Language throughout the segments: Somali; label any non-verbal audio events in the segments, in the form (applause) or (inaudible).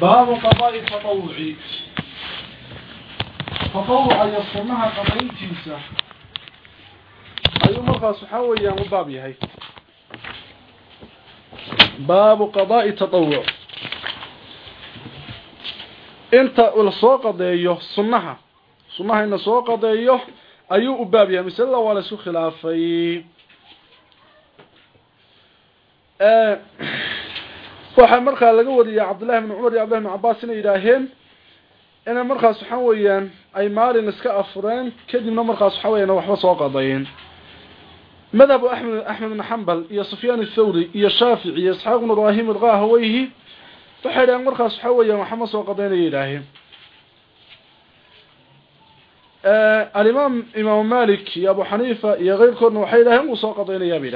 باب قضاء التطوع تطوع يصنها قضاء تيسا أي مرقى سحاوي يا مباب يهي باب قضاء التطوع انت lasoo qadeeyo sunnaha sunnaha in lasoo qadeeyo ayuu u baab yahay misla waa la isku khilaafay ee waxa markaa laga wariyay cabdullahi bni cumar iyo cabdullahi bni cabbaas inay yidhaaheen ina markaas waxaa weeyaan ay maalin iska afureen kadibna markaas waxa weeyaan waxba soo qadayeen madhabu axmed axmed bni xambal iyo sufyaan athawri iyo shaafici iyo isxaaq bnu ibrahim idqaahaweyhi waxay yidhaheen markaas waxaa weeyaan waxama soo qadaynaya yidhaaheen alimaam imaamu malik iyo abu xaniifa iyo keyrkoodna waxay yidhaheen wuu soo qadaynaya bay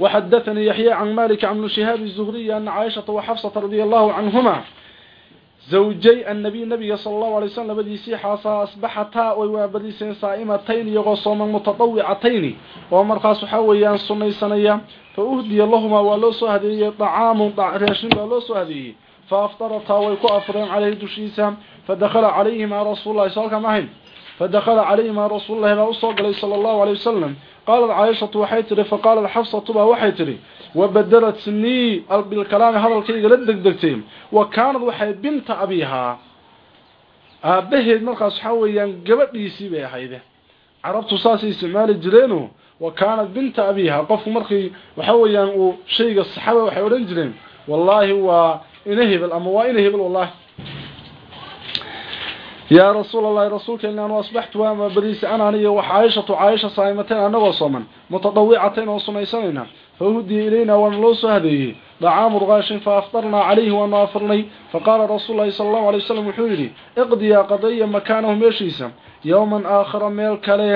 وحدثني يحيى عن مالك عن شهاب الزهري أن عائشة وحفصة رضي الله عنهما زوجي النبي النبي صلى الله عليه وسلم بديسي حاسا أصبحتا ويوابديسين صائمتين يغصوما متطوعتين ومرخاص حويان صني سنيا فأهدي اللهما ولوسو هذه طعام راشن ولوسو هذه فأفطرتا ويكو أفرين عليه دشيسا فدخل عليهما رسول الله صلى الله عليه وسلم فدخل عليهما رسول الله صلى الله عليه وسلم قالت عائشة وحيتري فقال الحفصة با وحيتري وبدلت سني بالكلام هذا الكيغ لدقدقتين وكانت وحي بنت أبيها أبهد مرقص حويا قبديسي بي حيده عربت ساسي استعمال جرينو وكانت بنت أبيها قف مرقي وحويا شيء الصحابة وحي ولن جرين والله هو yaa rasuul allahi rasuulkeena anu asbaxtu waama badiisa an aniyo wa caaishatu caaisha saa'imatayn annagoo sooman mutadawicatayn oo sunaysanayna fa hudiya ilaynaa waana loo soo hadeeyey. Dacaamu ruqaashin fa aftarnaa calayhi waanu afirnay faqaala rasuul lahi sala allahu alay wasalam wuxuu yidhi iqdiyaa qadaya makaanahu meeshiisa yowman aakhara meel kale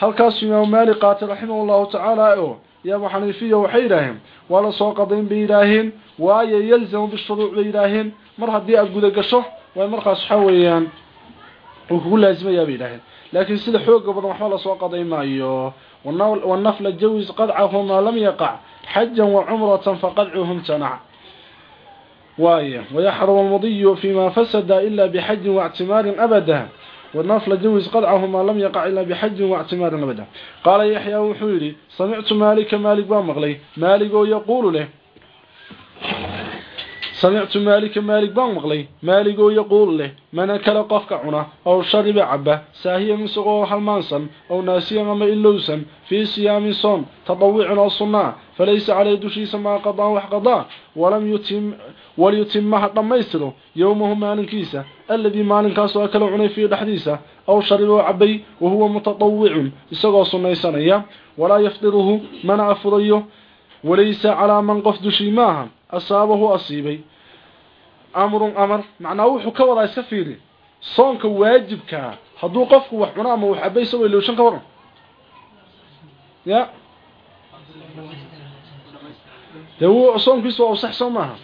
halkaasuu imaamu maali qaatay raximahu llahu tacaala oo iyaabu xaniifiya waxay yidhaaheen waa la soo qadayn bay yidhaaheen waayo yalzamu bishuruuc bay yidhaaheen mar haddii aad gudagasho way markaas waxaa ومرة حويان وكو لازميا بيداهن لكن سيده خوغ بدن waxba la soo qaday maayo والنفل الجوز قدعه ما لم يقع حجا وعمرة فقدعهم تنع وايه ويحرم المضي فيما فسد إلا بحج واعتمار أبدا والنفل الجوز قدعه ما لم يقع إلا بحج واعتمار أبدا قال يحيى وحيري سمعت مالك مالك بامغلي مالك يقول له samictu maalika maalik baan maqlay maaligoo yaquul leh mana kale qofka cuna ow shariba caba saahiyan isagoo halmaansan ow naasiyan ama ilowsan fii siyaamin soon tadawicin oo sunnaa falaysa caleyh dushiisa maa qadaan wax qadaa walam yutim walyutimmaha dhammaystiro yowmahu maalinkiisa alladii maalinkaasoo kala cunay fiihi dhexdiisa aw shariba oo cabay wa huwa mutadawicun isagoo sunnaysanaya walaa yafdiruhu mana afurayo walaysa calaa man qof dushii maaha asaabahu asiibay amrun amar macnaa wuxuu ka wadaa iska fiiri. Soonka waajibkaa hadduu qofku wax cuno ama wax caba isagoo ilowshan ka waran. Ya? Dee w soonkiisu waa usax soo maaha.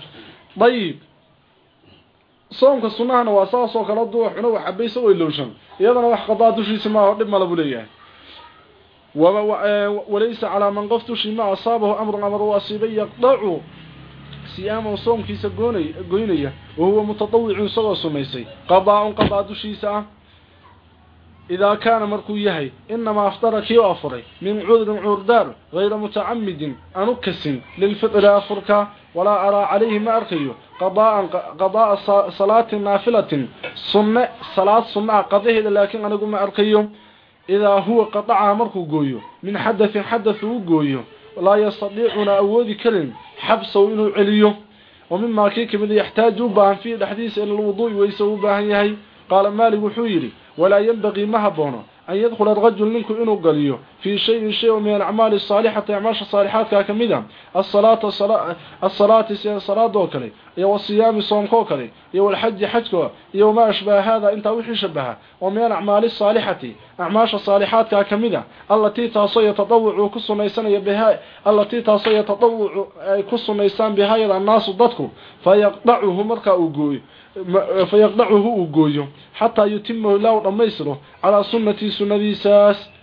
Dayib. Soonka sunahana waa saasoo kale hadduu wax cuno wax caba isagoo ilowshan iyadana wax qadaa dushiisa maaha dhib mala buu leeyahay. Walaysa calaa man qof dushii ma asaabahu amrun amar asiibay yaqdacu siyaamahu soomkiisa goynaya wahuwa mutadawicun isagoo sumaysay qadaa-un qadaa dushiisa ah. Idaa kaana markuu yahay inamaa aftara kii u afuray min cudrin curdaar gayra mutacamidin aan u kasin lilfitri afurka walaa araa calayhi ma arkayo qadaaa salaati naafilatin sunne salaad sunnaha qadaheeda laakiin anigu ma arkayo idaa huwa qadacaha markuu gooyo min xadain xadau u gooyo laa yastadiicuna awoodi karin xabsahu inuu celiyo wa mimaa kii kamida ah yaxtaaju u baahan fiihi dhexdiisa ila alwuduu'i weyse u baahan yahay. Qaala maalik wuxuu yidhi walaa yenbagii ma haboono an yadkhula rajul ninku inuu galiyo fii shayin shay oo min alacmaali asaalixati acmaasha saalixaadkaa ka mid ah, a asalaata salaati sida salaadoo kale iyo wasiyaami soomkoo kale iyo walxaji xajko iyo wamaa ashbaha haadaa intaa wixii shabaha oo min alacmaali saalixati acmaasha saalixaadkaa kamida a ah, allatii taasoo yatadawucu ku sunaysanaya biha allatii taasoo yatadawucu ay ku sunaysaan bihayada annaasu dadku fayaqdacuhu markaa uu gooyo fayaqdacuhu uu gooyo xataa yutimahu ilaa u dhammaystiro calaa sunnatii sunnadiisaas.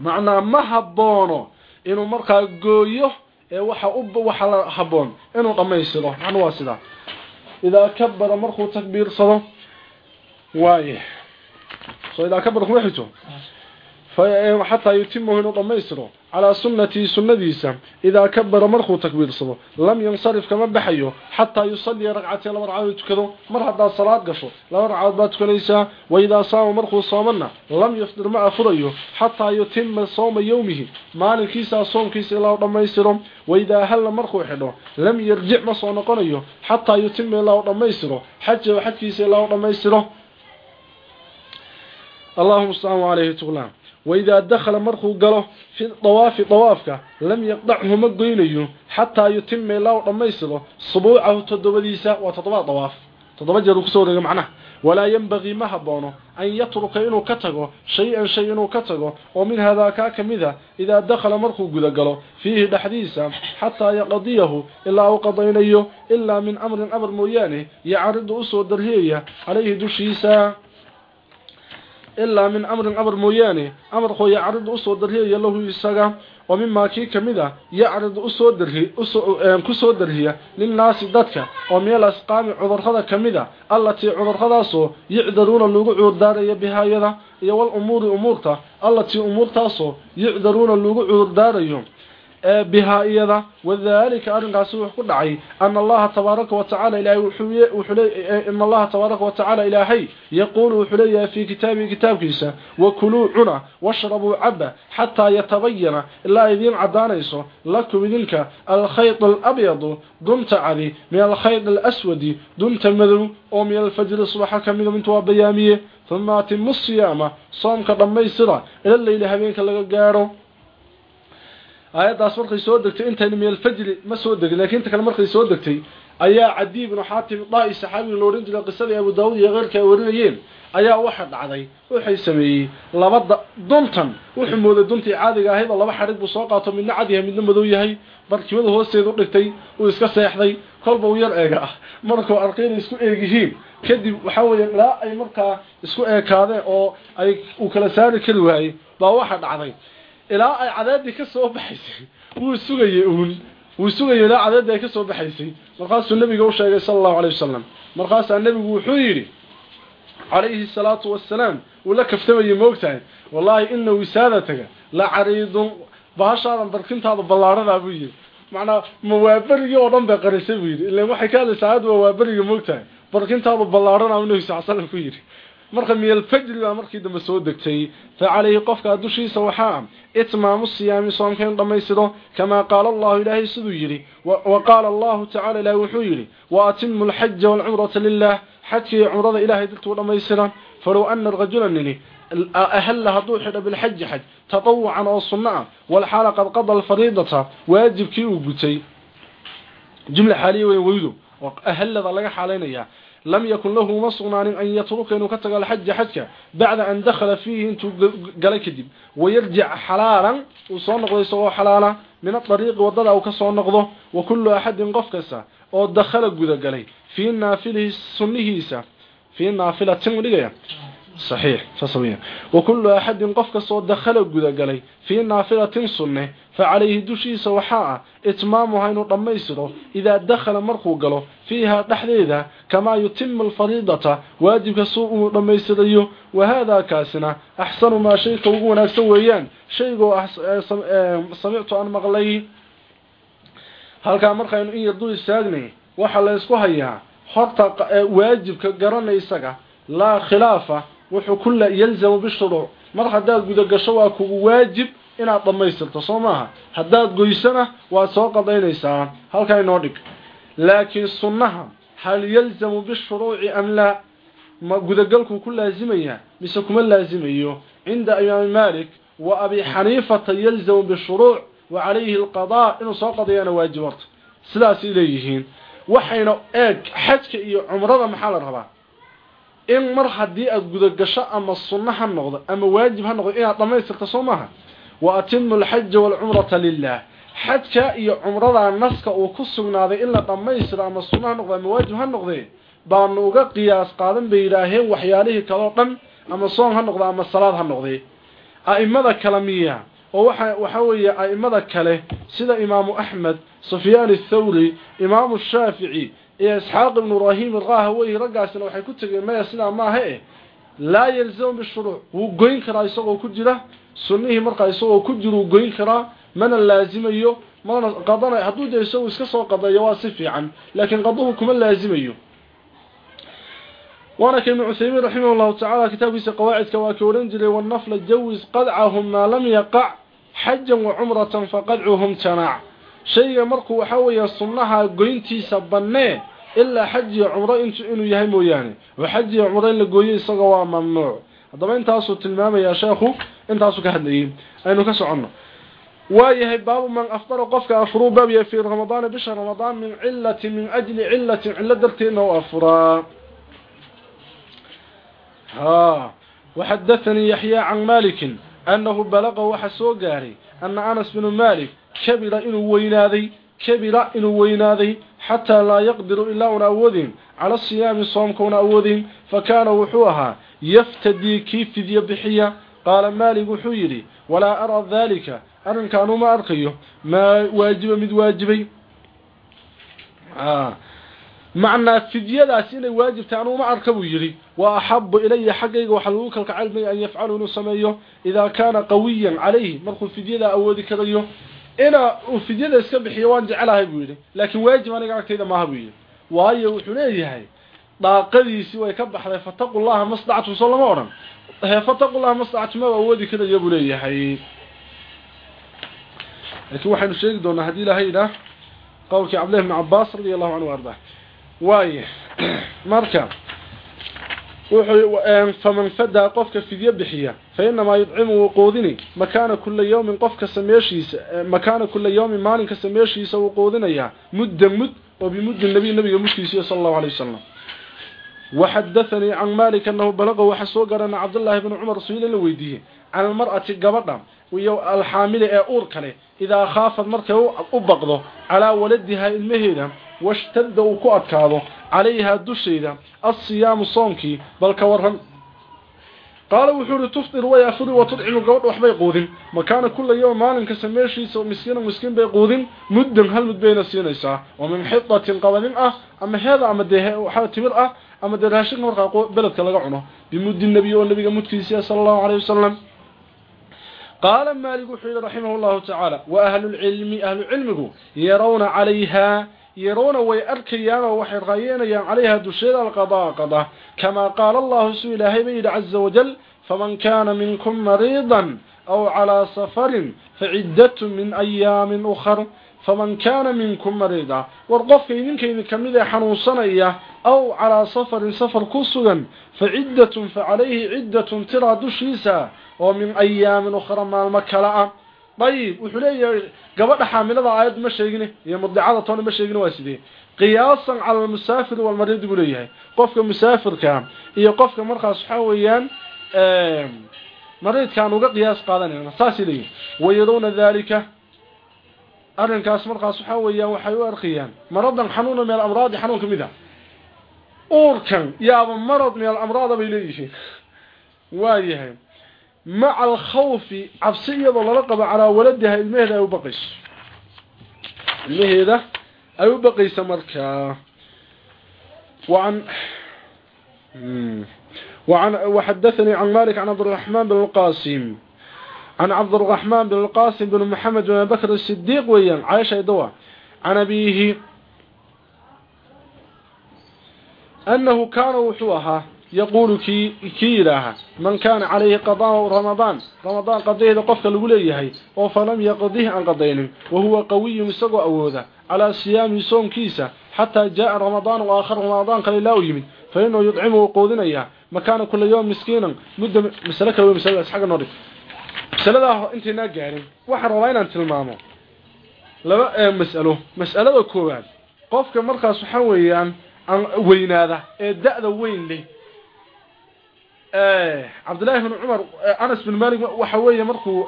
Macnaa ma haboono inuu markaa gooyo ee waxa u waxa la haboon inuu dhameystiro macna waa sida. Idaa kabbara markuu takbiirsado waaye. Soo idaa kabbara kuma xito xataa yutimahu inuu dhammaystiro calaa sunnatihi sunnadiisa idaa kabara markuu takbiirsado lam yansarif kama baxayo xataa yusalliya ragcatee laba ragcadood tukado mar haddaad salaad gasho laba ragcadood baad tukanaysaa waidaa saama markuu soomana lam yufdir ma afurayo xataa yutima sawma yowmihi maalinkiisaa soomkiisa ilaa u dhammaystiro waidaa halla markuu xidho lam yarjic ma soo noqonayo xataa yutima ilaa u dhammaystiro xajahu xajkiisa ilaa u dhammaystiro. Allahuma staaan aleyhi tuqlaan وإذا دخل مرخو قاله في الطواف طوافك لم يقطعه مقينيه حتى يتم الله رميسه صبوعه تدبديسا وتطبع طواف تطبع جرو كسورة معناه ولا ينبغي ما هبونه أن يترك إنه كتغه شيئا شيئا إنه كتغه ومن هذا كاكمذا إذا دخل مرخو قد قاله فيه دحديثا حتى يقضيه إلا وقضينيه إلا من أمر أمر مويانه يعرض أسوى درهية عليه دشيسا ilaa min amrin amar mooyaane amarkoo u soo darhiyayo lahu isaga oo mimaa kii ka mid a yacridu u soo darhi ku soo darhiya linnaasi dadka oo meel al asqaami cudurrada ka mid a allatii cudurradaasoo yucdaruuna lagu cuurdaaraya bihaayada iyo wal umuuri umuurta allatii umuurtaasoo yucdaruuna lagu cuurdaarayo بها إيضا وذلك أرنقاس وحكو دعي أن الله تبارك وتعالى إلهي وحلي إن الله تبارك وتعالى إلهي يقول وحلي في كتابه كتاب كيسا وكلوا عنا واشربوا عبا حتى يتبين إلا إذين عدانيسو لكم إذنك الخيط الأبيض دمت علي من الخيط الأسود دمت مذو ومن الفجر الصباح كمين من توابيامية ثم أتم الصيامة صومك ضميسرة إلى الليل هبينك لغا aayadaas markay soo degtay intayna meel fajri ma soo degin laakiin inta kale markay soo degtay ayaa cadi ibn xaatim daai saxaabi loo oran jiray qisadii abu daawud iyo qeyrka ay warinayeen ayaa waxa dhacday waxay sameeyey laba duntan wuxuu mooday duntii caadiga ahayd laba xarig buu soo qaato midna cad yahay midna madow yahay barkimada hoosteeda u dhigtay uu iska seexday kolba uu yar eega ah markuu arkayna isku eegihiin kadib waxa weeye ilaa ay markaa isku eekaadeen oo ay uu kala saari kari waayey baa waxa dhacday ilaa ay cadaadii ka soo baxaysay wuu sugayay uun. Wuu sugayay ilaa cadaadii ay ka soo baxaysay. Markaasuu nabiga u sheegay sallallahu alayhi wasallam. Markaasaa nabigu wuxuu yidhi calayhi salaatu wassalaam uu la kaftamayay moogtahay. Wallaahi ina wisaadataga la cariidun. Bahashaadan barkintaada ballaaradaa buu yidhi. Macnaa ma waa berigii oo dhan bay qarisay buu yidhi. Ilan waxay ka hadlaysaa aad waa berigii moogtahay. Barkintaadu ballaarana nabi sal slam ku yidhi marka miyal fajri baa markii dambe soo degtay fa calayhi qofka dushiisa waxaa itmaamu siyaami soomka in dhammaystiro kamaa qaala allahu ilaahay siduu yidhi. Wa qaala allahu tacala ilahi wuxuu yidhi wa atimu alxaja waalcumrata lilah xajka iyo cumrada ilaahay dadkuu dhammaystira. Falow ana rajula nini ahalla hadduu xidho bilxaji xaj tatawucan oo sunno ah walxaala qad qada alfariidata waajibkii uu gutay lam yakun lahu uma sugnaanin an yatruka inuu ka tago alxaja xajka bacda an dakhala fiihi intuu galay kadib. Wayarjic xalaalan uu soo noqdo isagoo xalaala min adariiqi waddada uu ka soo noqdo wa kullu axadin qof kasta oo dakhala gudagalay fii naafilihi sunnihiisa fii naafilatin u dhigaya saxiix sasawiya wa kullu axadin qof kasta oo dakhala gudagalay fii naafilatin sunne فعليه دشيس وحاء إتمامها إنه رميسره إذا دخل مرخو قاله فيها تحديدا كما يتم الفريضة واجب سوء رميسره وهذا كاسنا أحسن ما شيء كوغونا سويان شيء سمعت أن مغلي هل كان مرخا إنه يردو يستاغني وحا لا يسكو هيا حرطة واجب كقرن يساقه لا خلافة wuxuu kula yalzamu bishuruuc mar hadaad guda gasho waa kugu waajib inaad dhamaystirto soo maaha. Haddaad goysana waad soo qadaynaysaa. Halkaa inoo dhig. Laakiin sunnaha hal yalzamu bishuruuci am laa ma gudagalkuu ku laazimaya mise kuma laazimayo? Cinda imaami malik wa abi xaniifata yalzamu bishuruuc wa calayhi alqadaa inuu soo qadayana waajib horta. Sidaasay leeyihiin. Waxayna eeg xajka iyo cumrada maxaa la rabaa? In mar haddii aad gudagasho ama sunno ha noqdo ama waajib ha noqdo inaad dhammaystirto soo maaha atimu alxaja waalcumrata lilah xajka iyo cumrada naska uu ku sugnaaday in la dhammaystiro ama sunno ha noqdo ama waajib ha noqdee baanu uga qiyaas qaadan bay yidhaaheen waxyaalihii kaleo dhan ama soom ha noqdo ama salaad ha noqdee a'imada kale miya oo waxa waxa weeye a'imada kale sida imaamu axmed sufyaan athawri imaamu shaafici iyo isxaaq ibnu ibraahim alqaahawey raggaasina waxay ku tegeen maya sidaa maaha eh? Laa yalzamu bishuruuc wuu goyn karaa isagoo ku jira sunnihii markaa isagoo ku jira wuu goyn karaa mana laazimayo mana qadana hadduu dee isagu iska soo qadeeyo waa si fiican laakiin qaduhu kuma laazimayo وانا كابن عثيمين رحمه الله تعالى كتاب يسا قواعد كواكورين جري والنفل جوز قدعهم ما لم يقع حجا وعمرة فقدعهم تناع شيء مركو وحاوية صنها قوينتي سبناه إلا حج عمره إنه يهيمو يعني وحج عمره إلا قوينتي سقوا ممنوع haddaba intaasuu tilmaamayaa sheekhu intaasuu ka hadlayey aynu ka soconno. Waayahay baabu man afdara qofka afuruu baab yahay fii ramadaana bisha ramadaan min cilati min ajli cilatin cillo darteedna u afuraa ha. Waxadathanii yaxyaa can maalikin annahu balaqa waxa soo gaaray anna anas binu maalik kabira inuu weynaaday kabira inuu weynaaday xataa laa yaqdiru ilaa una awoodin cala asiyaami soomka una awoodin fa wuxuu ahaa yaftadii kii fidyo bixiya qaala maalig wuxuu yidhi walaa ara daalika arrinkaanu ma arkayo maa waajiba mid waajibay macnaa fidyadaas inay waajibta anuu ma arka buu yidhi wa axabu ilaya xaggayga waxaa lagu kalkacayl maya an yafcalu inuu sameeyo idaa kaana qawiyan calayhi markuu fidyadaa awoodi karayo inaa uu fidyada iska bixiyo waan jecelahay buu yidhi laakiin waajib aniga agtayda maaha buu yidhi waayo wuxuu leeyahay daaqadiisi way ka baxday fataqullaha masdactum soo lama odhan. He fataqullaha masdactum ma awoodi karaya buu leeyahay. Laakiin waxaynu sheegi doonaa haddii ilaahay idhaah qowlkii cabdillahi bni cabbaas radia allahu canhu ardaa. Waayo (clears throat) marka wuxuu faman fadaa qofka fidyo bixiya fa inamaa yudcimu wuquudini makaana kula yawmin qofka sameeshiisa e, makaana kula yawmin maalinka sameeshiisa wuquudinayaa mudda mud oo bimudd nabiy nabiga mudkiisiiyo sala allahu alay wasalam وحدثني عن مالك أنه بلغه وحسوقر أن عبد الله بن عمر رسول الله ويديه عن المرأة قبضة ويو الحاملة أورك له إذا خافت مركه أبقضه على ولدها المهيدة واشتد وكأدكاده عليها دشيدة الصيام الصومكي بل كورهم قال وحور تفطر ويأفر وتدعم قوض وحبي قوذن مكان كل يوم مال كسميشي سو مسكين ومسكين بي قوذن مدن هل مد بين السينيسا ومن حطة قوذن أه أما هذا أما ديه وحاول تمر أه ama dee raashinka markaa laga cuno bimuddi nebiy oo nabiga mudkiisa sala allahu alayh wasalam qaala maalik wuxuu yidhi raximah llahu tacaala wa ahlulcilmi ahlucilmigu yarawna calayhaa yarawna way arkayaanoo waxay raayeenayaan calayha dusheeda alqadaa qada. Kamaa qaala allahu suu ilaahay ba yidhi caza wajal faman kaana minkum mariidan aw calaa safarin faciddatun min ayaamin ukhar faman kaana minkum mariida war qofka idinkaydin ka mid ee xanuunsanaya aw calaa safarin safar ku sugan fa ciddatun fa calayhi ciddatun tiraa dushiisa oo min ayaamin ukhra maalmo kale ah. Dayib wuxuu leeyahay gabadha xaamilada aayaddu ma sheegine iyo murdicada toona ma sheegine waa sidee? Qiyaasan cala almusaafiri walmariid buu leeyahay. Qofka musaafirkaa iyo qofka markaas waxaa weeyaan mariidkaan uga qiyaas qaadanayna saasay leeyihiin wayadowna daalika كان وقا قياس قادني ساسي ليه ويرون ذلك أرنكاس مرخى صحويا وحيو أرخيان مرضا حنون من الأمراض حنون كمذا أوركا يا مرض من الأمراض بليه وايهين مع الخوف عبسية للقب على ولدها المهدة أو بقيس المهدة أو بقيس مركا وعن وعن وحدثني عن مالك عن عبد الرحمن بن القاسم عن عبد الرحمن بن القاسم بن محمد بن بكر الصديق ويان عائشة دواء عن أبيه أنه كان وحوها يقول كي كيراها من كان عليه قضاء رمضان رمضان قضيه قفك لغليه وفلم يقضيه عن قضين وهو قوي مسقو أوذا على صيام صوم كيسة حتى جاء رمضان وآخر رمضان قال لا يمن فإنه يطعمه وقوذنا مكان كل يوم مسكينا مدة مسألة كلمة مسألة masaladaa intaynaa gaarin waxaan rabaa inaan tilmaamo. Laba eh, mas'alo. Mas'alada koowaad qofka markaas waxaa weeyaan weynaada ee da-da weyn leh. Eh, Cabdillaahi bn cumar eh, anas bin malik waxa weeye markuu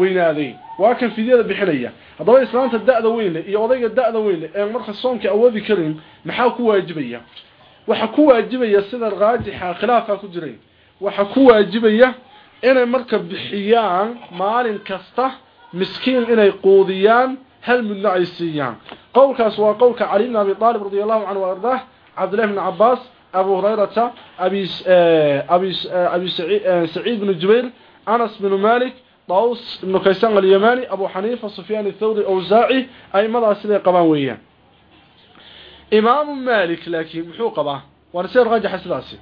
weynaaday. Waa kan fidyada bixinaya. Haddaba islaanta da-da weyn leh iyo odayga da-da weyn leh ee marka soomka awoodi karin maxaa ku waajibaya? Waxa ku waajibaya sida raajixa khilaafkaa ku jiray. Waxa ku waajibaya inay marka bixiyaan maalin kasta miskiin inay quudiyaan hal mudna ay siiyaan. Qowlkaas waa qowlka cali bn abi aalib radi allahu canhu ardah cabdillahi bn cabaas abu hurayrata abi eh, abi eh, saciid eh, bn jubayr anas bn malik daws ibn kaysan alyamani abu xaniifa sufyaan athawri awsaaci aimadaas siday qabaan weeyaan. Imaamu malik laakiin muxuu qabaa? Waana sida raajixa sidaasi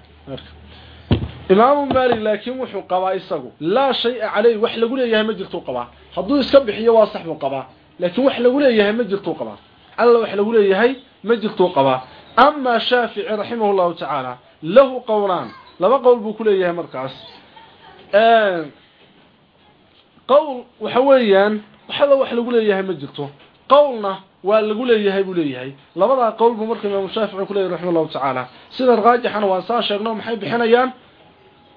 imaamu maalik laakiin wuxuu qabaa isagu. Laa shay-a caleyh wax lagu leeyahay ma jirtuu qabaa. Hadduu iska bixiyo waa sax buu qabaa. Laakiin wax lagu leeyahay ma jirtuu qabaa. Alla wax lagu leeyahay ma jirtuu qabaa. Amaa shaafici raximahu llahu tacaala lahu qowlaan laba qowl buu ku leeyahay markaas. Qowl waxa weeyaan waxala wax lagu leeyahay ma jirto. Qowlna waa lagu leeyahay buu leeyahay. Labadaa qowl buu marka imaamu shaafici ku leyahy raxima tacaala. Sida raajixana waan saa sheegno maxay bixinayaan?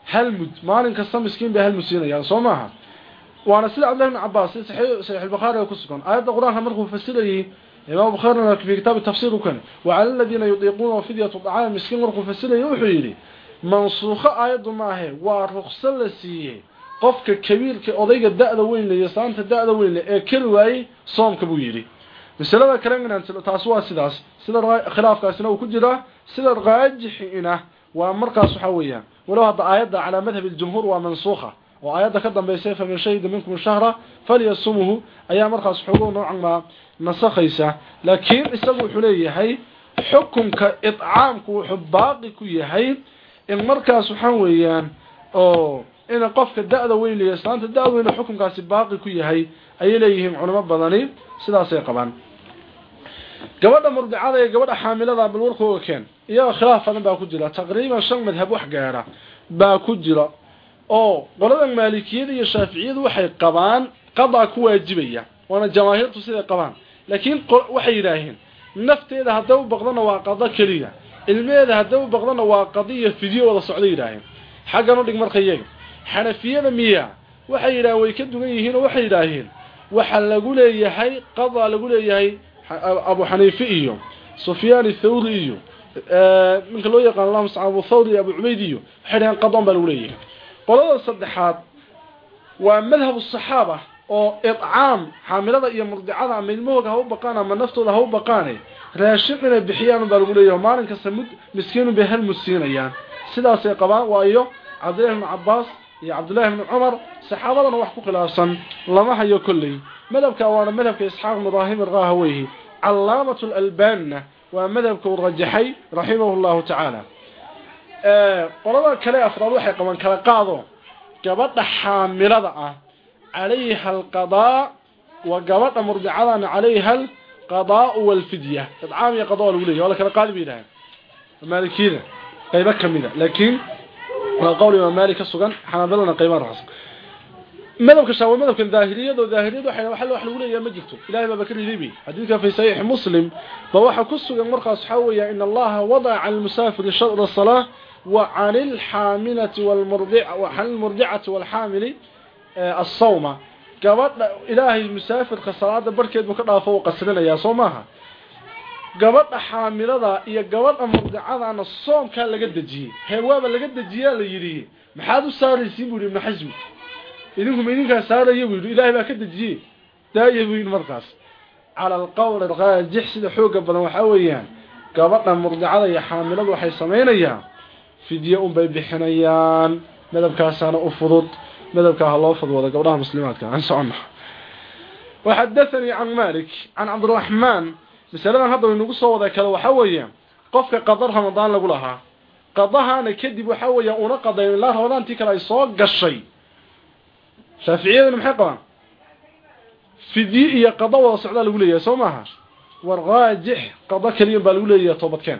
Hal mud maalin kasta miskiin bay hal musiinayaan soo maaha. Waana sida Abdullah ibn Abbas sahih sahih al-Bukhari ku sugan. Aayada quraanka markuu fasilayay Imam Bukhari fi kitab tafsir kan wa 'ala alladhina yutiquna fidyatu ta'am miskiin markuu fasilayay wuxuu yiri mansukha aayadu maahe waa ruqsad la siiyay qofka kabiirka odayga da'da weyn leh saanta da'da ee waayay soomka buu yiri misalada kale inaan taas waa sidaas. Sida khilaafkaasina uu ku jira sida raajixina waa markaas waxa weeyaan walaw hada aayada ala madhab al-jumhur waa mansukha oo aayada ka dambeysay fa min shahid minkum shahra falyasumuhu ayaa markaas xogo noocan ma nasakhaysa laakiin isagu wuxuu leeyahay xukunka itcaamku wuxuu baaqi ku yahay in markaas waxa weeyaan oo in qofka da'da weyn leeyahay saanta da'da weyn xukunkaasi baaqi ku yahay ay leeyihiin culimo badani sidaas ay qabaan. Gabadha murdicada iyo gabadha xaamilada bal warkooga keen iyo khilaaf badan baa ku jira. Taqriiban shan madhab wax gaara baa ku jira oo qolada maalikiyada iyo shaaficiyadu waxay qabaan qada ku waajibaya. Wana jamaahiirtu siday qabaan. Laakiin waxay yiraahdeen nafteeda haddii u baqdana waa qada kaliya ilmeeda haddii u baqdana waa qadiya fidiyo wada socday yiraahdeen xaggan u dhig marka iyaga. Xanafiyada miya waxay yiraahdeen way ka dugan yihiin oo waxay yiraahdeen waxa lagu leeyahay qada lagu leeyahay abu xaniife iyo sufyaan athawri iyo ninka loo yaqaan allah musta'an abu thawri iyo abu ubayd iyo waxay yiraahdeen qadan baa lagu leeyahay. Qolada saddexaad waa madhab saxaaba oo idcaam xaamilada iyo murdicada ama ilmahooda ha u baqaan ama naftooda ha u baqaane raashin inay bixiyaan baa lagu leeyahay. Maalin kasta mud miskiin bay hal musiinayaan sidaas ay qabaan waayo cabdullaahi ibn cabbaas iyo cabdullaahi ibn cumar saxaabadana wax ku khilaafsan lama hayo kolley. Madhabka waana madhabka isxaaq ibn ibraahim irqaahaweyhi calaamatu lalbaanna waa madhabka uu rajaxay raximahu llahu tacaala qolada kale afraad waxay qabaan kala qaado. Gabadha xaamilada ah calayha alqadaa wa gabadha murdicadana calayha alqadaau walfidya. Idcaam iyo qadaa lagu leeyahy waa la kala qaadi bay yidhaaheen maalikiyada qaybo kamida madhabka shaawa madhabkan daahiriyada daahiriyada waxa waxa wax lagu leeyahay ma jirto. Ilaahay baa bakar yidhi hadithka fi sahih muslim ba waxa ku sugan markaas waxa weeyaa in allaha wada'a al musafir shadr as-salah wa 'ala al-hamilati wal murdi'a wa 'ala al-murdi'ati wal hamili as-sawma. Gabadha ilaahay musafirka salaada barkeed buu ka dhaafo oo qasrinaya soo maaha. Gabadha xaamilada iyo gabadha murdicadana soomka laga dajiyay heewaaba laga dajiyaa la yiri maxaad u saaraysiin? buu ibn xasm idinku idinkaa saarayo buu yidhi ilaahay baa ka dejiyey. Daaya buu yidhi markaas. Cala alqowl alraajix sida xooga badan waxaa weeyaan gabadha murdicada iyo xaamiladu waxay samaynayaan fidye unbay bixinayaan madabkaasaana u fudud madabkaa ha loo fudwado gabdhaha muslimaadka aan soconna waxadathanii can malik can cabdiraxmaan masaladan hadda waynagu soo wada kale waxaa weeyaan qofka qadar ramadaan lagu lahaa qadahaana kadib waxaa weeya una qadayn ilaa ramadaantii kale ay soo gashay shaafiiciyadu maxay qabaan? Fidii iyo qada wada socda lagu leeyahay soo maaha? War raajix qada kaliya baa lagu leeyahay toobadkeen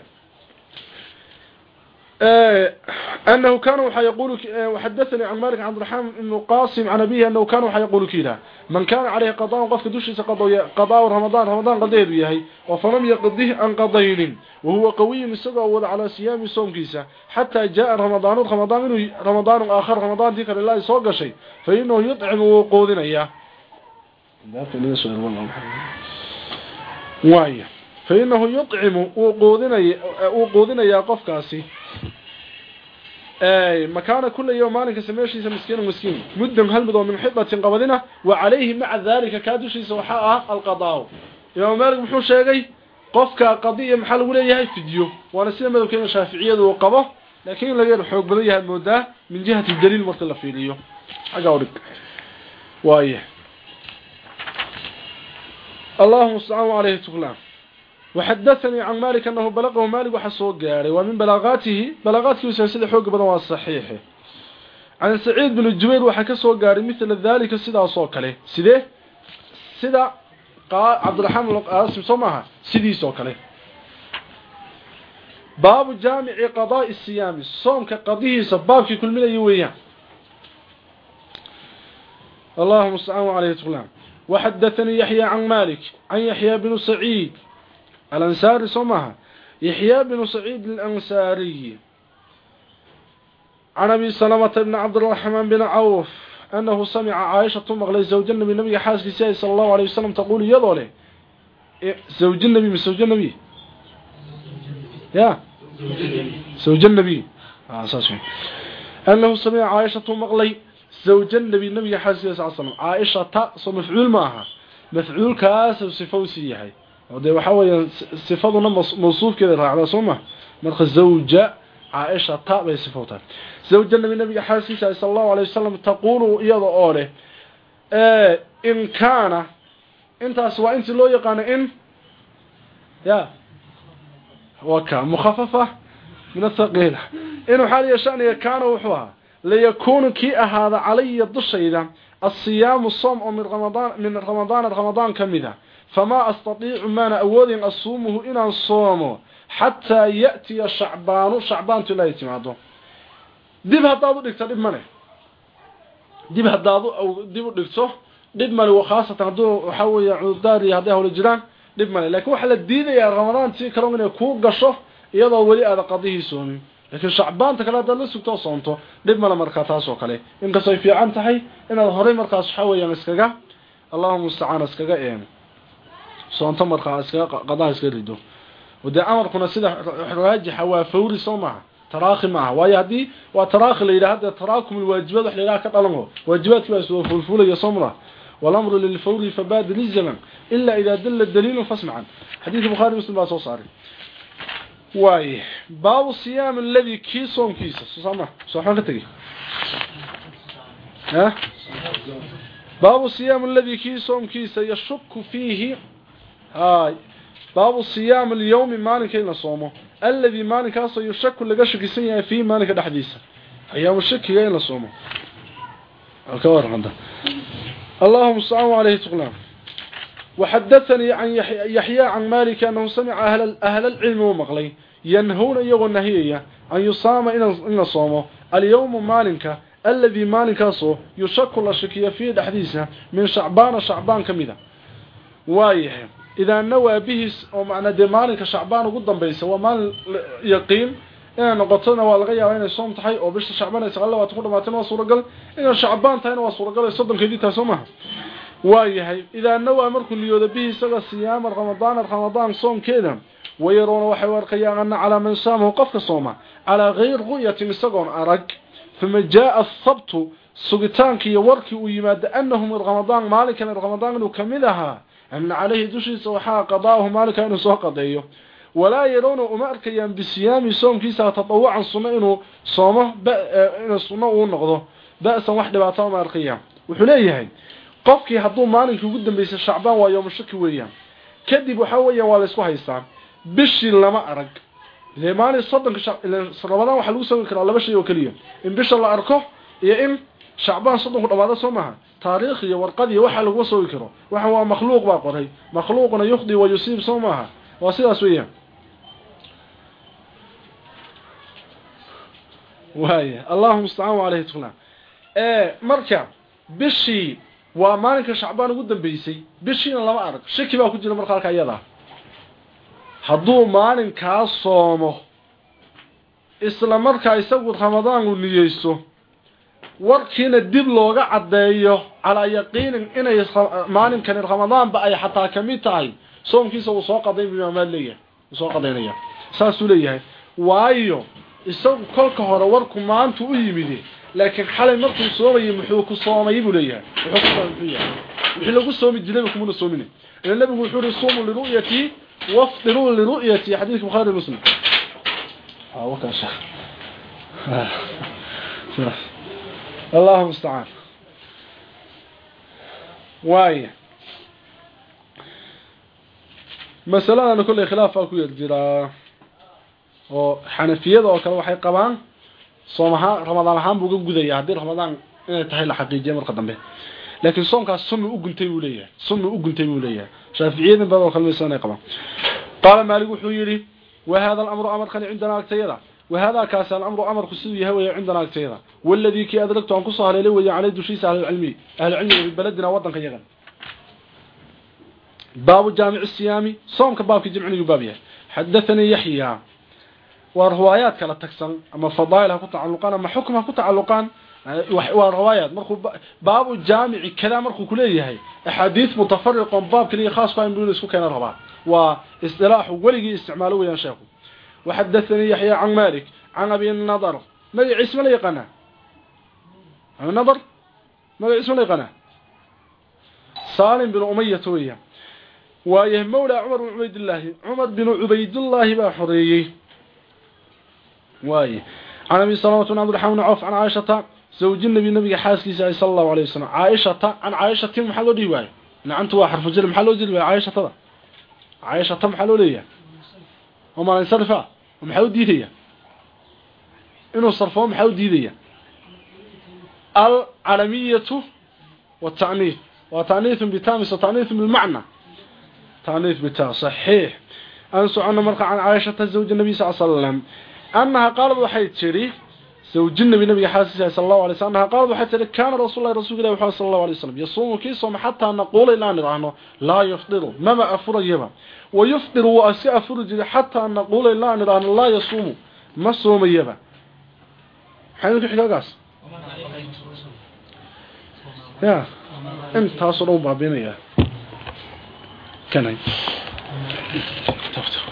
أنه كانوا يقول وحدثني عن مالك عن الرحمن بن قاسم عن أبيه أنه كانوا يقول كذا من كان عليه قضاء قف دوشي قضاء رمضان رمضان قضيه يهي وفلم يقضيه أن قضين وهو قوي مستقى على صيام صوم كيسا حتى جاء رمضان رمضان رمضان آخر رمضان ذكر الله يسوق شيء فإنه يطعم وقودنا إياه وايه فإنه يطعم وقودنا وقودنا يا قف كاسي اي مكان كل يوم مالك سميشيسا مسكين مسكين مدن هلمدو من حبة قبضنا وعليه مع ذلك كادوشيسا وحاء القضاء يوم مالك محو شيغي قفك قضية محل وليهي فيديو وانا سيدا مدو كينا شافعية وقبه لكن لغير حوق بديها المودة من جهة الدليل مرتلا فيديو حاجة أوريك وايه اللهم استعان عليه تغلام وحدثني عن مالك أنه بلغه مالك وحسوق قاري ومن بلاغاته بلاغاته سلسلة حوق بدوا الصحيح عن سعيد بن الجبير وحكسوق قاري مثل ذلك سيدا صوك عليه سيده سيدا قال عبد الرحمن القاسم سمعها سيدي صوك عليه باب جامع قضاء الصيام الصوم كقضيه سبابك كل من يويا اللهم استعان عليه تغلام وحدثني يحيى عن مالك عن يحيى بن سعيد alansaari soo maaha. Yaxyaa binu saciid alansaariy can abi salamata ibni cabdiraxmaan bin cawf annahu samica caaishatu maqlay zawja nabi nabiga xaaskiisi ay sala allahu alay wasalam taquul iyadoo leh e, zawja nabi ma zawja nabi? Ya. Zawja nabi. Ah, saas annahu samica caaishatu maqlay zawja nabi nabiga xaaskiisa sal slam caaishata soo mafcuul ma aha mafcuulkaasuu sifa u sii yahay. ودي وحاول صفادنا موصوف كده راعنا سوما مرخ زوجة عائشة تابع صفاتها زوج النبي النبي حاسس صلى الله عليه وسلم تقول يضا أوله اه إن كان انت أسوا انت لو يقان إن يا وكا مخففة من الثقيلة إنه حالي يشأني كان وحوها ليكون كي هذا علي الضشيدة الصيام الصوم من رمضان من رمضان رمضان كمذا فما أستطيع ما أنا أود أن أصومه إن أصومه حتى يأتي شعبان شعبان تلا يتماده ديب هدادو دكتا ديب منه ديب هدادو أو ديب دكتو ديب منه وخاصة هدو حوي عداري هديه لجران ديب منه لكن وحلا الديدة يا رمضان تي كرون إنه كو قشو إيضا ولي هذا قضيه سومي لكن شعبان تكلا دل سكتو صونتو ديب منه مركاتاس وكالي إن قصي في عن تحي إن الهوري مركاس حوي يمسكا اللهم استعان اسكا إيمي soonto markaa iskaga qadaha iskaga rido. Dee amarkuna sida raajixa waa fawri soo maha taraakhi maaha. Waayo haddii waa taraakhi taraakum ilwaajibaad wax ka dhalanoo waajibaadkii baa soo fulfulaya soomada walamru lilfawri fabaadi lizaman ilaa idaa dalla daliilu fasmacan. Xadiidka bukhari muslim baa soo saaray. Waay baabu siyaam aladii kii soomkiisa soosama sooxaan ka tegey baabu siyaam aladii kii soomkiisa yashuku fiihi هاي باب الصيام اليوم مالك إلا صومه الذي مالك أصلا يشك لقى شكسية فيه مالك الحديثة أيام الشك إلا صومه الكوار عنده اللهم صل عليه تقلام وحدثني عن يحيى, يحيى عن مالك أنه سمع أهل, أهل العلم ومغلي ينهون يغو النهية أن يصام إن صومه اليوم مالك الذي مالك أصلا idaa nawaa bihis oo macnaa dee maalinka shacbaan ugu dambaysa waa maalin yaqiin inay noqotona waa laga yaabaa inay soom tahay oo bisha shacbaan ay sagaal labaatan ku dhamaatayna waa suuragal inay shacbaan tahayna waa suuragal soddonkeedii tahay soo maha waa yahay idaa nawaa markuu niyooda bihi isaga siyaama ramadaana ramadaan soomkeeda wayaruuna waxay u arkayaan ana calaa man saamahu qofka sooma calaa kayr ru'yatin isagoon arag uma jaa-a asabtu sugitaankii iyo warkii uu yimaado annahu min ramadaan maalinkan ramadaan inuu ka mid ahaa ana calayhi dushiisa waxaa qadaahu maalinka inuu soo qadeeyo walaa yarawna uma arkayaan bisiyaami soomkiisa tatawucan sunno inuu soomo inuu sunno uu noqdo ba-san wax dhibaato uma arkayaan wuxuu leeyahay qofkii hadduu maalinkii ugu dambeysay shacbaan waa yowmashaki weeyaan kadib waxaa weeyaan waa laysku haystaa bishii lama arag dee maalin soddonka rabadaan waxaa lagu samayn karaa laba shay oo keliya in bisha la arko iyo in shacbaan soddonku dhamaado soo maaha warqad iyo waxa lagu soo kiro waxa waa makhluuq baa qoray. Makhluuqna yukhdi wa yusib soomaha waa sidaas weeyaan. Waaya allahumma sta'an alayhi tula ee marka bishi waa maalinka shacbaan ugu dambeysay. Bishiina lama arag. Shaki baa ku jira marka halka iyada. Hadduu maalinkaas soomo isla markaa isagu ramadaan uu niyeysto warkiina dib looga cadeeyo calaa yaqiinin inay maalinkani ramadaanba ay xataa ka mid tahay. Soomkiisa uu soo qaday imaamaad leeyahay. Soo qadaynaya saasuu leeyahay. Waayo isagu kolka hore warku maanta u yimid laakiin xalay markuu soomay muxuu ku soomay buu leeyahay. Wixii lagu soomi jiray kuma soomin ila nabigu wuxuu yiri soomu liru'yati wafdiru liru'yati. Hadith bukhari muslim. Ah allahu mustacaan waaya masaladan kolley khilaaf baa ku yeel jiraa oo xanafiyada oo kale waxay qabaan soomahaan ramadaan ahaan buu uga gudaya haddii ramadaan inay tahay la xaqiijiya marka dambe. Laakiin soomkaas sunnu u guntay buu leeyahay sunnu u guntay buu leeyahay. Shaaficiyadin badan oo qabaan. Qaala maalig wuxuu yidhi wa hada alamru amarkani cindanaa agtayada? وهذا كاس الأمر أمر كسيد يهوي عندنا كثيرا والذي كي أدركت أن قصها ليلي على دشيس أهل العلمي أهل العلمي ببلدنا وطن كيغن باب جامع السيامي صوم كباب في جمعني بابيه حدثني يحيى وروايات كلا تكسن أما فضائلها كتعلقان أما حكمها كتعلقان وروايات مرخو باب جامع كذا مرخو كليه هي أحاديث متفرقة باب كليه خاص قائم بيقول اسكو كان ربع واستلاح ولقي استعماله ويا شيخه وحدثني يحيى عن مالك عن أبي النضر ما اسم لا يقنى عن النضر ما اسم لا يقنى سالم بن أمية ويا ويه مولى عمر بن عبيد الله عمر بن عبيد الله بحريه وايه عن أبي صلوات بن عبد الرحمن عوف عن عائشة زوج النبي النبي حاسكي صلى الله عليه وسلم عائشة عن عائشة محلو دي واي نعنت واحد فجر محلو دي عائشة طبعا عائشة محلو ليه وما انصرفا maxaa u diidaya? Inuu sarfo maxaa u diidaya? Alcalamiyatu wataniif wa taniiun bitamis wa taniiun bilmacna taniif bita saxiix. Aan socono marka can caaishata zawja nabiy sal slam annahaa qaalad waxay tidhi zawji nabi nabiga xaasiisa sal allahu alay sl annaha qaalad waxay tidhi kaana rasullahi rasulka ilahi waxaa sal allahu alay slam yasuumu kii sooma xataa naquula ilaan idhaahno laa yafdiru mama afurayaba ويفطر وأسي أفر جدي حتى نقول إلا نرانه لا يصوم ما صوم يبا حين في حقاقاس يا انت تصروا بابين يا كان تفتح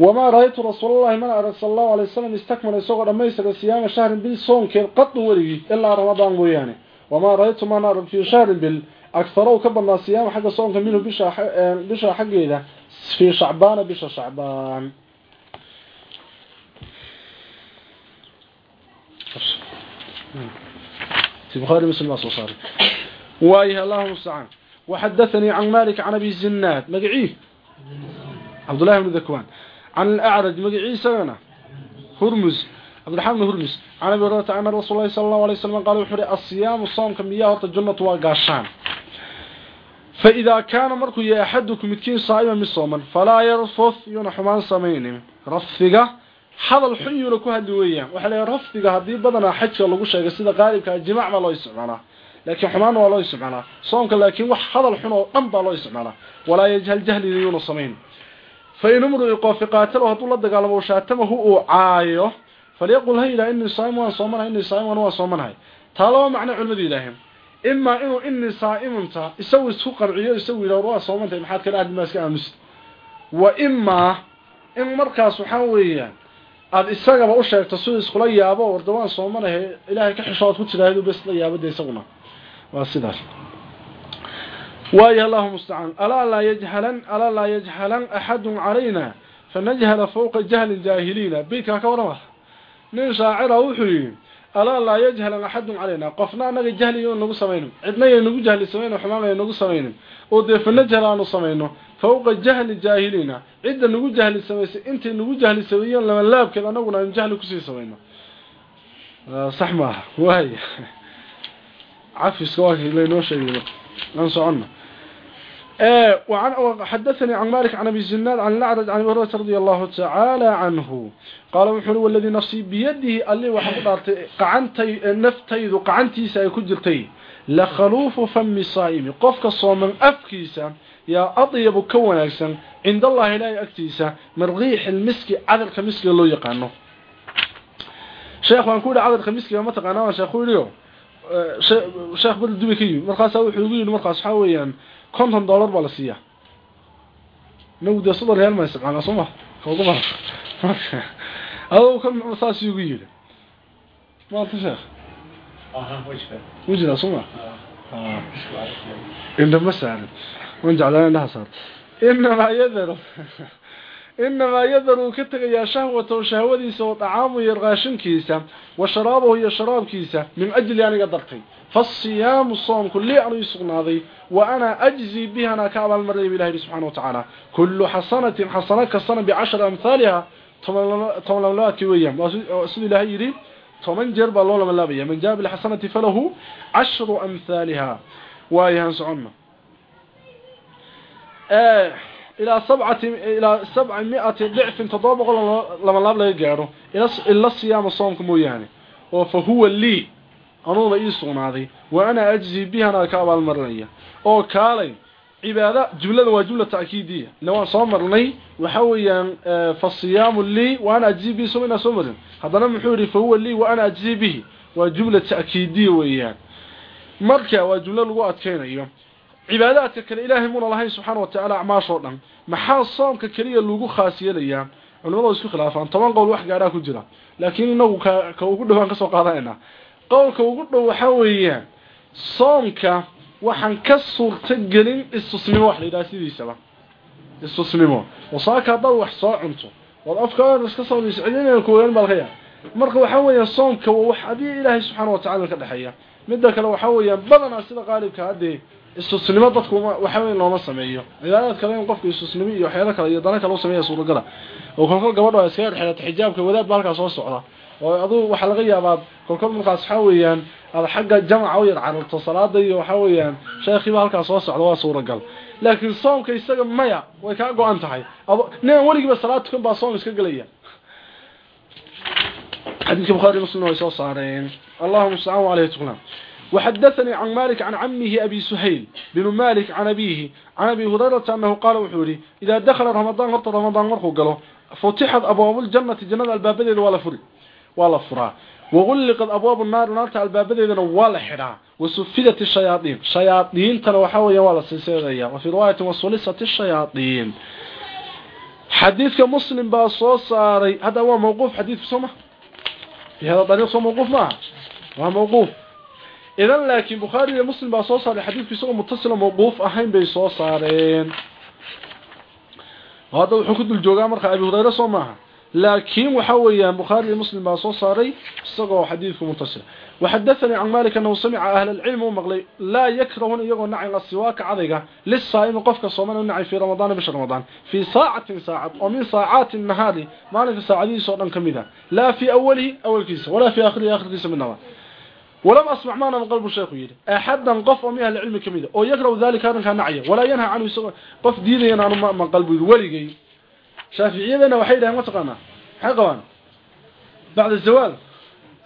وما رأيت رسول الله من أرى صلى الله عليه وسلم استكمل يسوق رميسر صيام شهر بالصوم كين قط ولي إلا رمضان وياني وما رأيت ما نرى في شهر بال أكثروا كبرنا صيام حق صوم منه بشا حق إذا في شعبان بشا شعبان في بخاري مسلم ما صار وايه الله المستعان وحدثني عن مالك عن ابي الزناد مقعيه عبد الله بن ذكوان عن الأعرج مقعي سنة هرمز عبد الرحمن هرمز عن أبي هريرة عن رسول الله صلى الله عليه وسلم قال وحري الصيام والصوم كمياه الجنة وقاشان فإذا كان مركو يا أحدكم متكين صائما من صوما فلا يرفث ينحمان سمين رفثك هذا الحي لكو هدوية وحلي رفثك هذه بدنا حجة لغو شيء سيدا غالبك الجماع ما الله يسمعنا لكن حمان والله يسمعنا صومك لكن وح هذا الحين أنبا الله يسمعنا ولا يجهل جهل يون صمين فإن امرؤ يقف قاتله هدو لا دغالمو شاتمه او عايو فليقل هيدا اني صائم وانا صومنها اني صائم وانا صومنها تالو معنى علمدي الههم اما انه اني صائم انت يسوي سوق قرعيو يسوي لو روا صومنتي maxaad kala aad maaska amus wa imma in markaas waxa weeyaan aad isagaba u sheegto soo iskula yaabo wardawaan soomanahay ilaahay ka xishood ku jiraaydo bas la yaabo deesaguna waa sidaas وايه الله مستعان ألا لا يجهلن ألا لا يجهلن أحد علينا فنجهل فوق جهل الجاهلين nin shaacira wuxuu yidhi alaa laa yajhalan axadun calayna. Qofna anaga jahliyo nagu samayno cidna yay nagu jahli samayno xumaan ay nagu samaynin oo dee fana jahal aanu samayno fawqa jahli jaahilina cidda nagu jahli samaysay intay nagu jahli sameeyeen labanlaabkeed anaguna aynu jahli ku sii samayno. Sax maaha waay (laughs) cafiska waa laynoo sheegay aan soconno آه وعن حدثني عن مالك عن ابي الزناد عن الأعرج عن هريره رضي الله تعالى عنه قال وحول والذي نفسي بيده اللي وحقدت قعنتي نفتيد قعنتيسا ay ku jirtay la khalufu fami saimi qofka sooman afkiisa ya adyab ka wanaagsan inda Allah ilaahay agtiisa marqiix almiski adalka konton dollar baa la siiyaa inagu dee soddon real maan isticmaalnaa soo ma kawdumar (laughs) adou ka micno saas igu yidhi. Maanta sheekh? Wajina soo ma? Ah. Indhama saaran waan jeclaan indhaha saar. Inamaa yadaro inamaa yadaru uu ka tegayaa shahwatahu shahwadiisa oo dacaamu iyo raashinkiisa wa sharaabahu iyo sharaabkiisa min ajli aniga dartay fasiyaamu soomku lii anuu ii sugnaaday wa ana ajzii bihi anaa ka abaalmarnaya bu ilahi subxana wa tacaala kullu xasanatin xasana kastana bicashari amhaaliha toban lamlabaadkii weeyaan siduu ilaahay yidhi toban jeer baa loo lamalaabaya man jaa bilxasanati falahu cashru amhaaliha waayahan soconna ilaa sabcati ilaa sabca mi-ati dicfin toddoba boqol lama laab laga gaadho ila siyaama soomka mooyaane. Oo fa huwa lii anuuna ii sugnaaday wa ana ajzii bihanaa ka abaalmarinaya. Oo kaalay cibaada jumlada waa jumla ta'kiidiya ila waan soo marnay waxa weeyaan eh, fa siyaamu lii wa ana ajzii bihi soma inaa soo marin. Haddana muxuu yidhi fa huwa lii wa ana ajzii bihi. Waa jumla ta'kiidiya weeyaan. Marka waa jumlo lagu adkaynayo cibaadaadka kale ilaahay muna lahayn subxaana watacaala acmaashoo dhan. Maxaa soomka keliya lagu khaas yeelayaa? Culimadu isku khilaafaan. Toban qowl wax gaadhaa ku jira. Laakiin inagu ka ugu dhowaan ka soo qaadanayna qowlka ugu dhow waxaa weeyaan soomka waxaan ka suurta gelin istusnimo wax la sidiisaba. Istusnimo. Wasaaka haddaad wax soo cunto waad afka iska soo miscilin kuweyn baa laga yaa marka waxaa weeyaan soomka waa wax adiga ilaahay subxaana watacaala ka dhexeeya. Midda kale waxaa weeyaan badanaa sida qaalibka haddee istusnimo dadku waxaweyn looma sameeyo. Cibaadaad kale in qofku isusnimo iyo waxyaalo kale iyo dana kale u sameeya suuragala ah. oo kolkol gabadho iskaga dhexeelata xijaabka wadaad ba halkaa soo socda. Oo aduu waxaa laga yaabaa kolkol markaas waxaa weeyaan aad xagga jamaca u yar cararto salaada iyo waxa weeyaan sheekhiiba halkaa soo socda waa suuragal. Laakiin soomka isaga maya way kaa go-an tahay. Ninaan weligiiba salaad tukan baa soom iska gelaya. Xadiidka bukhaari muslimna way soo saareen. Allahuma mustacaan aleyh tuklan وحدثني عن مالك عن عمه أبي سهيل بن مالك عن أبيه عن أبي هريرة أنه قال وحوري إذا دخل رمضان غرط رمضان مرخو قاله فتحت أبواب الجنة جنة الباب ذي ولا فري ولا فرا وغلقت أبواب النار نارت الباب ذي ولا حرا وسفدت الشياطين شياطين تنوحوا ولا سلسلة وفي رواية وصلصت الشياطين حديثك مسلم باصوص صاري هذا هو موقوف حديث سمع في هذا الطريق موقوف معه وهو موقوف إذا لكن بخاري ومسلم بقى صار الحديث في سوق متصل موقوف أهين بي سو صارين هذا وحكد الجوغا مرخى أبي هريرة سو معها لكن وحويا بخاري ومسلم بقى صو صاري سوق حديث متصل وحدثني عن مالك أنه سمع أهل العلم ومغلي لا يكرهون يقول نعي السواك عضيقة للصائم قفك صومان ونعي في رمضان بشهر رمضان في ساعة ساعة ومن ساعات النهار مالك ساعة دي صورا كمذا لا في أوله أول كيس ولا في آخره آخر كيس من نوع ولم أسمع معنا من قلب الشيخ يري أحدا قف من أهل العلم كميدة أو يقرأ ذلك هذا كان نعيه ولا ينهى عنه يسوى قف ديني ينهى من قلبه ولقي شافعية ذنا وحيدة ما تقانا حقوان بعد الزوال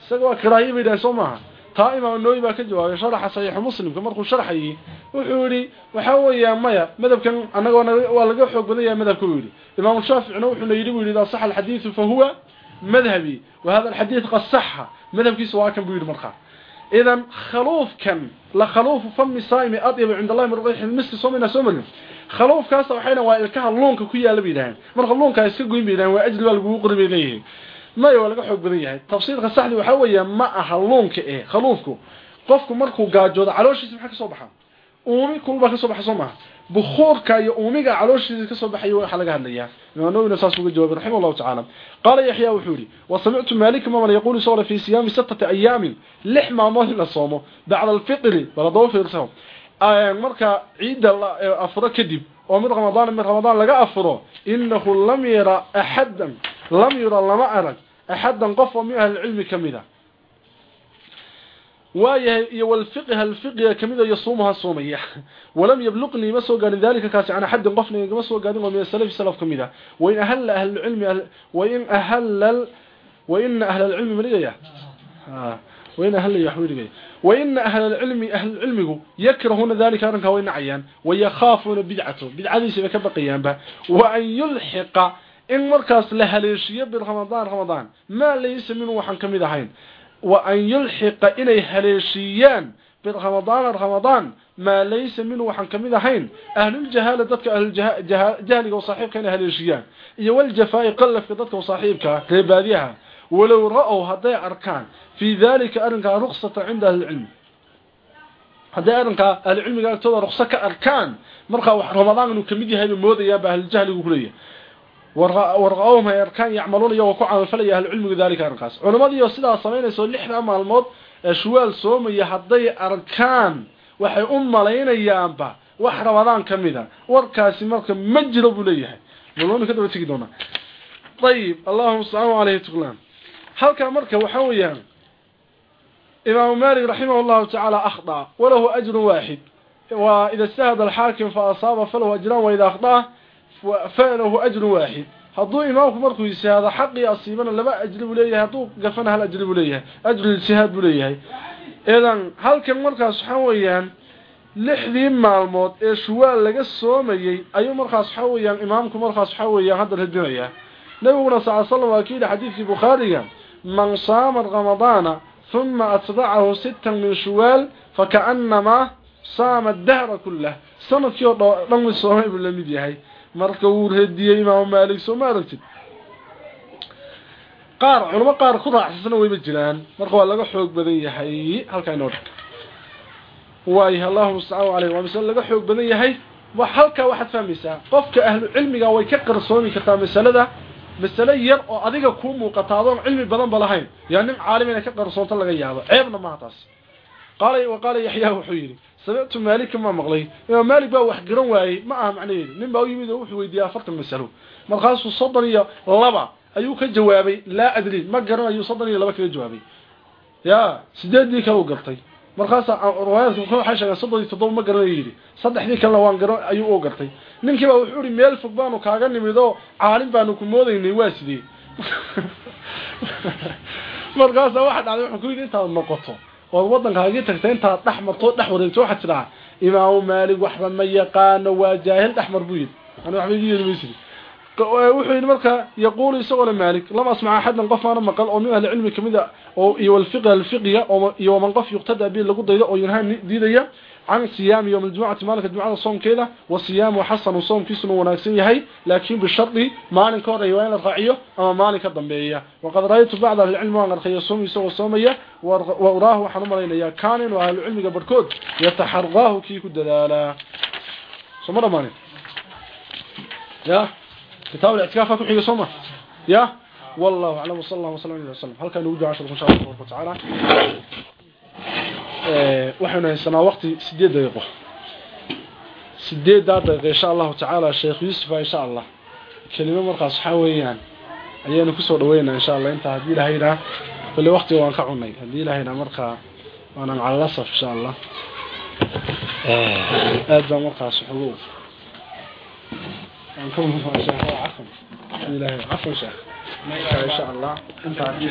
سقوى كراهية بيدا سومها طائمة النوي با كجواب شرح صحيح مسلم كما تقول شرحي وحوري وحاول يا مايا مذهب كان أنا waa laga xoog badan yahay madhabku yiri imaam shaafici wuxuu yiri yiri ida sahal hadith fa huwa madhhabi وهذا الحديث قد صح مذهبkiisu waa kan buu yiri markaa إذا خلوف كان لخلوف فم صائم أطيب عند الله من رضيح المسك صومنا صومنا خلوف كاسا وحينا وإلكها اللونك كويا لبيدان من اللونك يسقوين بيدان وأجل والقوق قرب إليه ما يوالك حق بديه تفصيل صحدي وحويا ما أها اللونك إيه خلوفكو قفكو مركو قاجود علوشي سمحك صبحا أمي كل باك صبح صمها بخورك يا أميga calooshiisa ka soo baxay waxa laga hadlayaa imaamuna saas uga jawaab raximah Allah ta'ala qala yahya wuxuri wa sami'tu malik ma yaqulu sawra fi siyam sittati ayyam lix maalmood la soomo bacda al-fitr bala doo fiirsaho ayaan marka ciida afro kadib oo mid ramadaan mid ramadaan laga afro innahu lam yara ahadan lam yara lama arag ahadan qof min ahli ilmi kamida waayahay iyo walfiqha alfiqhiga kamida ah yasuumuha soomaya walam yabluqnii ma soo gaadhin dalika kaasi can axadin qofna igama soo gaadhin oo min salafi salaf ka mid ah. Wain ahalla ahlulcilmi wain ahalla waina ahla alcilmi marigaya ah, wain ahalla waxwirigaya waina ahla alcilmi ahlulcilmigu yakrahuna dalika arrinkaa way nacayaan wayakhaafuna bidcatahu bidcadiisaba ka baqayaanba. Wa an yulxiqa in markaas la haleeshiyo biramadaan ramadaan maa laysa minhu waxaan ka mid ahayn. وأن يلحق إلي هليشيان برمضان رمضان ما ليس منه وحن كميد هين أهل الجهالة ضدك أهل الجهل وصاحب كان أهل الشيان إيو الجفاء قلف ضدك وصاحبك رباديها ولو رأوا هذي أركان في ذلك أرنك رخصة عند أهل العلم هذي أرنك أهل العلم قال تضع رخصة كأركان مرقى رمضان أنه كميد هين الموضة يا بأهل الجهل وكلية warqawhum ay arkaan yacmaluuna iyagoo ku camalfalaya ahlucilmigu daalika arrinkaas. Culamadiioo sidaa samaynayso lixda maalmood ee shuwaal soomaya hadday arkaan waxay u malaynayaanba wax ramadaan ka mida. Warkaasi marka ma jiro buu leeyahay. Malmanu ka daba tegi doonaa? Ayib allahuma mustacaan caleyhi tuqlaan. Halkaa marka waxaa weeyaan imaamu malik raximah llahu tacaala akhdaa walahu ajrun waaxid wa ida istahada alxaakim fa asaaba falahu ajraan waida akhdaa فله أجر واحد هدو إمامك مركو يسهاد حقي أصيبنا لما أجر بليه هدو قفنا هل أجر بليه أجر الجهاد بليه إذن هل كان مركا سحويا لحدي مالمود ee shuwaal laga soomayay ayuu markaas xawayaan imaamku markaas xawayaan hadda radinaya nabiguna sallallahu alayhi wasallam xadiiski bukhariga man saama ramadana thumma atba'ahu sittan min shuwal fakannama saama ad-dahr kullahu sanadkii oo dhan soomay buu la mid yahay marka wuu radiyey imaam maalik soo ma aragtid? Qaar culamo qaar ku raacsasna wayba jiraan. Marka waa laga xoog badan yahay halkaa inoo dhaka waayahay allahuma mustacaan aleyh waa masale laga xoog badan yahay. Halkaa waxaad fahmaysaa qofka ahlu cilmiga way ka qarsoomi kartaa masalada masale yar oo adiga kuu muuqata adoon cilmi badanba lahayn. Yaa nin caalimi inay ka qarsoonto laga yaabo. Ceebna maaha taas qaala wa qaala yaxyaa wuxuu yidhi samictu maalikan maa maqlay. Imaam maalik baa wax garan waayey. Ma aha macnaheedu. Nin baa u yimid oo wuxuu weydiiyey afartan masalo. Markaasuu soddon iyo laba ayuu ka jawaabay. Laa adri. Ma garan ayuu soddon iyo laba kaga jawaabay. Ya sideeddii kale u gartay. Markaasaa riwaayadka waxay sheegeen soddon iyo toddoba ma garanayo yidhi. Saddexdii kalena waan garan ayuu u gartay. Ninkii baa wuxuu ihi meel fog baanu kaaga nimid oo caalin baanu ku moodaynay. Waa sidee? (laughs) Markaasaa waxa dhacday wuxuu ku yidhi intaad noqoto wadankaagi tagtay inta dhaxmarto dhax wareegto waxa tiraa imaamu maalig waxba ma yaqaan waa jaahil dhaxmar buu yiri ana waxba yiri meesii wuxuu yidhi marka yaqulu isagoo le maalik lam asmaca axadan qof aana maqal oo min ahli cilmi ka mid a oo iyo walfiqi alfiqiga iyo waman qof yuqtada bihi lagu daydo oo yunhaa diidaya can siyaami yowma aljumucati maalinka jumcada soomkeeda wa siyaamu xasanu soomkiisuna wanaagsan yahay laakiin maalin ka horreeya waa in la raaciyo ama maalin ka dambeeya. Waqad ra'aytu bacda ahlicilmi waan arkaya soomi isagoo soomaya wa uraahu waxaan u malaynayaa kaana inuu ahlucilmiga barkood yataxaraahu kii ku dadaalaa soma dhamaane ya? كتاب الاعتكاف كحي صومه يا والله أعلم وصلى الله وسلم عليه وسلم هل كان وجه عشر إن شاء الله تعالى waxaynu haysanaa waqti 8 daqiiqo 8 daqiiqo insha Allah ta'ala Sheekh Yusuf insha Allah kelimo markaas waxa weeyaan ayaynu ku soo dhaweynaa insha Allah inta hadii ilaahayna kulli waqti waan ka cunay hadii ilaahayna markaa waana macalla saf insha Allah ee aad baa markaas xugu aan ka muuqdo insha Allah afan ilaahay afan sheekh insha Allah inta haddii